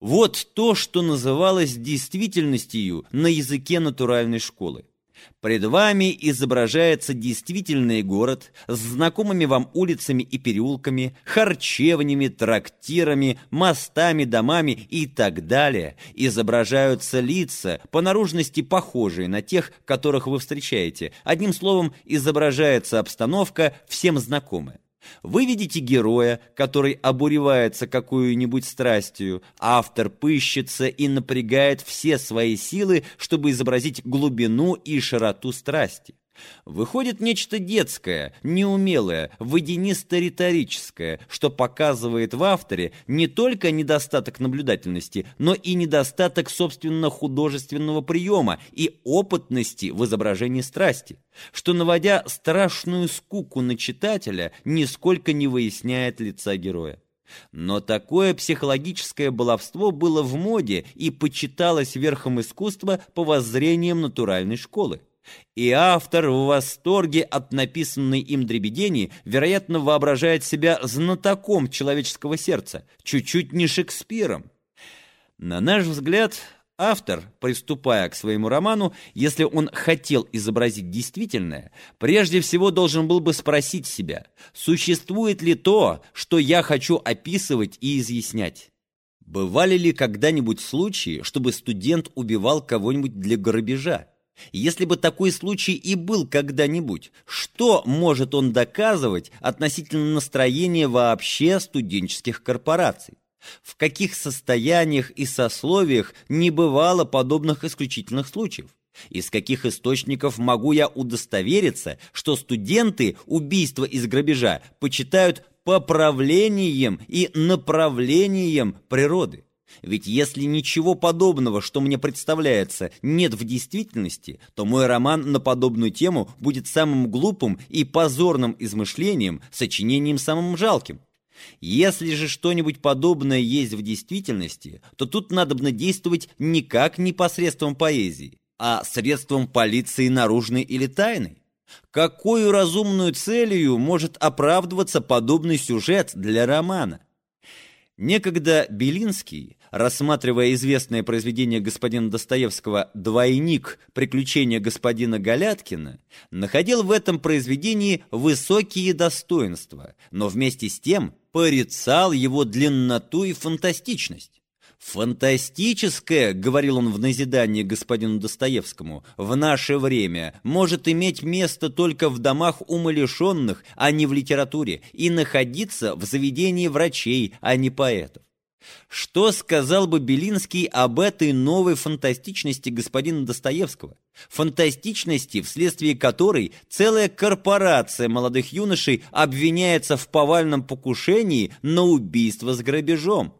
Вот то, что называлось действительностью на языке натуральной школы. Пред вами изображается действительный город с знакомыми вам улицами и переулками, харчевнями, трактирами, мостами, домами и так далее. Изображаются лица, по наружности похожие на тех, которых вы встречаете. Одним словом, изображается обстановка, всем знакомая. Вы видите героя, который обуревается какую-нибудь страстью, автор пыщется и напрягает все свои силы, чтобы изобразить глубину и широту страсти. Выходит нечто детское, неумелое, водянисто-риторическое, что показывает в авторе не только недостаток наблюдательности, но и недостаток собственно художественного приема и опытности в изображении страсти, что, наводя страшную скуку на читателя, нисколько не выясняет лица героя. Но такое психологическое баловство было в моде и почиталось верхом искусства по воззрениям натуральной школы. И автор в восторге от написанной им дребедени, вероятно, воображает себя знатоком человеческого сердца, чуть-чуть не Шекспиром. На наш взгляд, автор, приступая к своему роману, если он хотел изобразить действительное, прежде всего должен был бы спросить себя, существует ли то, что я хочу описывать и изъяснять. Бывали ли когда-нибудь случаи, чтобы студент убивал кого-нибудь для грабежа? Если бы такой случай и был когда-нибудь, что может он доказывать относительно настроения вообще студенческих корпораций? В каких состояниях и сословиях не бывало подобных исключительных случаев? Из каких источников могу я удостовериться, что студенты убийства из грабежа почитают поправлением и направлением природы? Ведь если ничего подобного, что мне представляется, нет в действительности, то мой роман на подобную тему будет самым глупым и позорным измышлением, сочинением самым жалким. Если же что-нибудь подобное есть в действительности, то тут надо действовать не как непосредством поэзии, а средством полиции наружной или тайной. Какую разумную целью может оправдываться подобный сюжет для романа? Некогда Белинский, рассматривая известное произведение господина Достоевского «Двойник. Приключения господина Галяткина», находил в этом произведении высокие достоинства, но вместе с тем порицал его длинноту и фантастичность. «Фантастическое, — говорил он в назидании господину Достоевскому, — в наше время может иметь место только в домах умалишенных, а не в литературе, и находиться в заведении врачей, а не поэтов. Что сказал бы Белинский об этой новой фантастичности господина Достоевского? Фантастичности, вследствие которой целая корпорация молодых юношей обвиняется в повальном покушении на убийство с грабежом.